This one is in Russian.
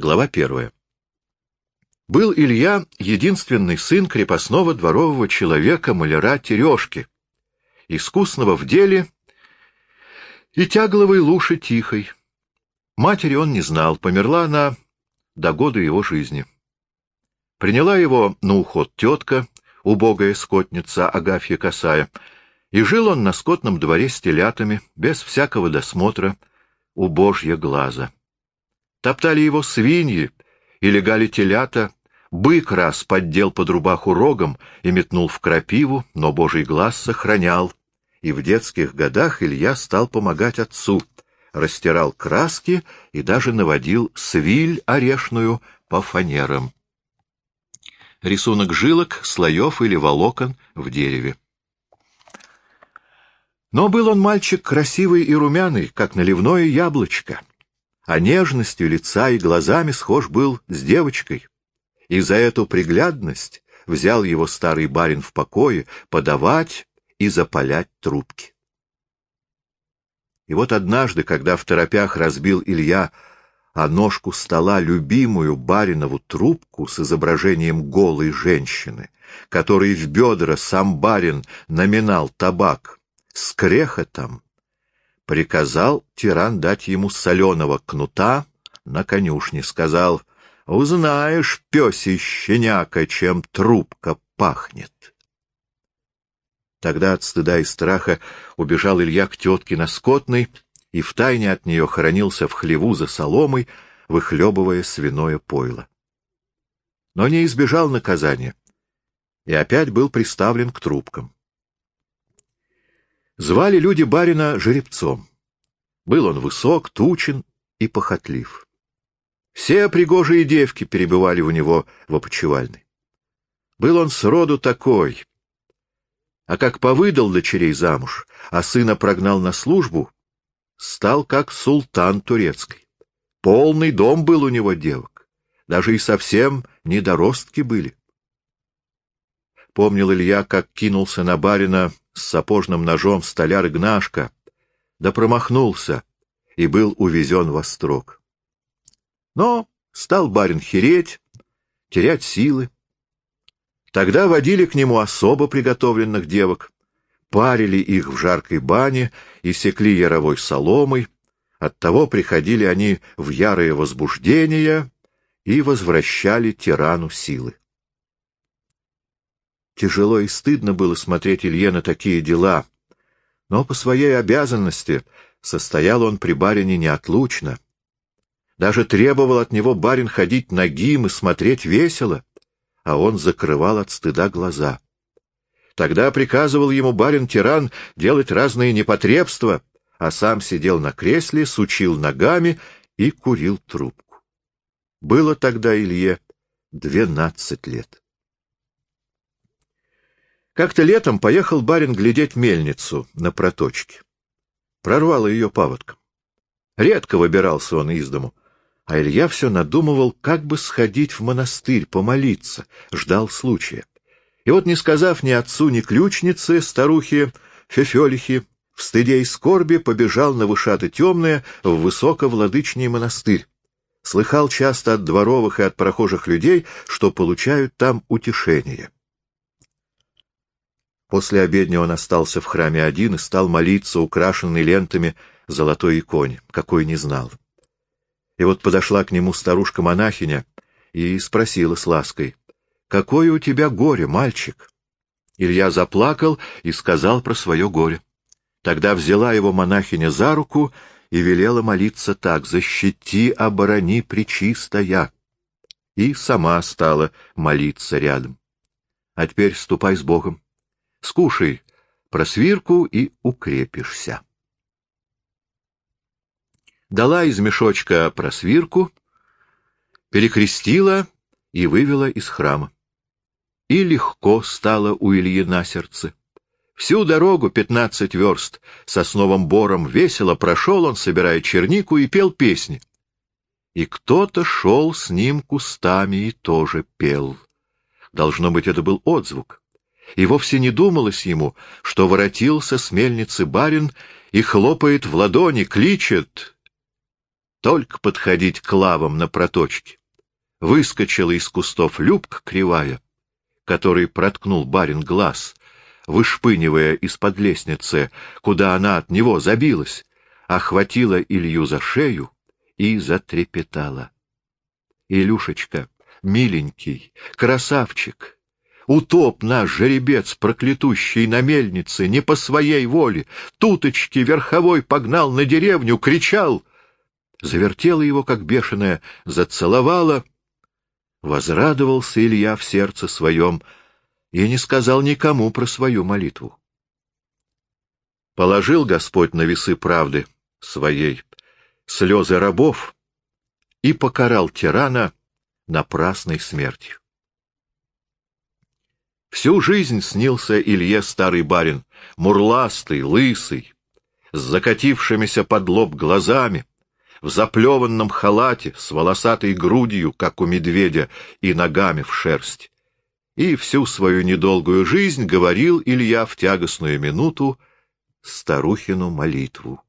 Глава первая. Был Илья единственный сын крепостного дворового человека, маляра Терешки, искусного в деле и тягловой луши тихой. Матери он не знал, померла она до года его жизни. Приняла его на уход тетка, убогая скотница Агафья Косая, и жил он на скотном дворе с телятами, без всякого досмотра, у божья глаза. Топтали его свиньи и легали телята, бык раз поддел под рубаху рогом и метнул в крапиву, но божий глаз сохранял. И в детских годах Илья стал помогать отцу, растирал краски и даже наводил свиль орешную по фанерам. Рисунок жилок, слоев или волокон в дереве. Но был он мальчик красивый и румяный, как наливное яблочко а нежностью лица и глазами схож был с девочкой. И за эту приглядность взял его старый барин в покое подавать и запалять трубки. И вот однажды, когда в торопях разбил Илья о ножку стола любимую баринову трубку с изображением голой женщины, которой в бедра сам барин наминал табак, с крехотом, приказал тиран дать ему соленого кнута на конюшне, сказал, «Узнаешь, пёсий щеняка, чем трубка пахнет». Тогда от стыда и страха убежал Илья к тетке на скотной и втайне от нее хоронился в хлеву за соломой, выхлебывая свиное пойло. Но не избежал наказания и опять был приставлен к трубкам. Звали люди барина жеребцом. Был он высок, тучен и похотлив. Все пригожие девки перебывали у него в опочивальной. Был он сроду такой. А как повыдал дочерей замуж, а сына прогнал на службу, стал как султан турецкий. Полный дом был у него девок, даже и совсем недоростки были. Помнил Илья, как кинулся на барина с сапожным ножом столяр Игнашка, да промахнулся и был увезен во строк. Но стал барин хереть, терять силы. Тогда водили к нему особо приготовленных девок, парили их в жаркой бане и секли яровой соломой, оттого приходили они в ярое возбуждение и возвращали тирану силы. Тяжело и стыдно было смотреть Илье на такие дела, но по своей обязанности состоял он при барине неотлучно. Даже требовал от него барин ходить нагим и смотреть весело, а он закрывал от стыда глаза. Тогда приказывал ему барин-тиран делать разные непотребства, а сам сидел на кресле, сучил ногами и курил трубку. Было тогда Илье двенадцать лет. Как-то летом поехал барин глядеть мельницу на проточке. Прорвало ее паводком. Редко выбирался он из дому, а Илья все надумывал, как бы сходить в монастырь, помолиться, ждал случая. И вот, не сказав ни отцу, ни ключнице, старухе, фефелихе, в стыде и скорби побежал на вышаты темное в высоковладычный монастырь. Слыхал часто от дворовых и от прохожих людей, что получают там утешение. После обедня он остался в храме один и стал молиться, украшенный лентами золотой иконе, какой не знал. И вот подошла к нему старушка-монахиня и спросила с лаской, «Какое у тебя горе, мальчик?» Илья заплакал и сказал про свое горе. Тогда взяла его монахиня за руку и велела молиться так, «Защити, оборони, причистая!» И сама стала молиться рядом. «А теперь ступай с Богом. Скушай просвирку и укрепишься. Дала из мешочка просвирку, перекрестила и вывела из храма. И легко стало у Ильи на сердце. Всю дорогу, пятнадцать верст, сосновым бором весело прошел он, собирая чернику, и пел песни. И кто-то шел с ним кустами и тоже пел. Должно быть, это был отзвук и вовсе не думалось ему, что воротился с мельницы барин и хлопает в ладони, кличет только подходить к лавам на проточке. Выскочила из кустов Любка кривая, который проткнул барин глаз, вышпынивая из-под лестницы, куда она от него забилась, охватила Илью за шею и затрепетала. — Илюшечка, миленький, красавчик! Утоп наш жеребец, проклятущий на мельнице, не по своей воле, туточки верховой погнал на деревню, кричал. Завертела его, как бешеная, зацеловала. Возрадовался Илья в сердце своем и не сказал никому про свою молитву. Положил Господь на весы правды своей слезы рабов и покарал тирана напрасной смертью. Всю жизнь снился Илье старый барин, мурластый, лысый, с закатившимися под лоб глазами, в заплеванном халате, с волосатой грудью, как у медведя, и ногами в шерсть. И всю свою недолгую жизнь говорил Илья в тягостную минуту старухину молитву.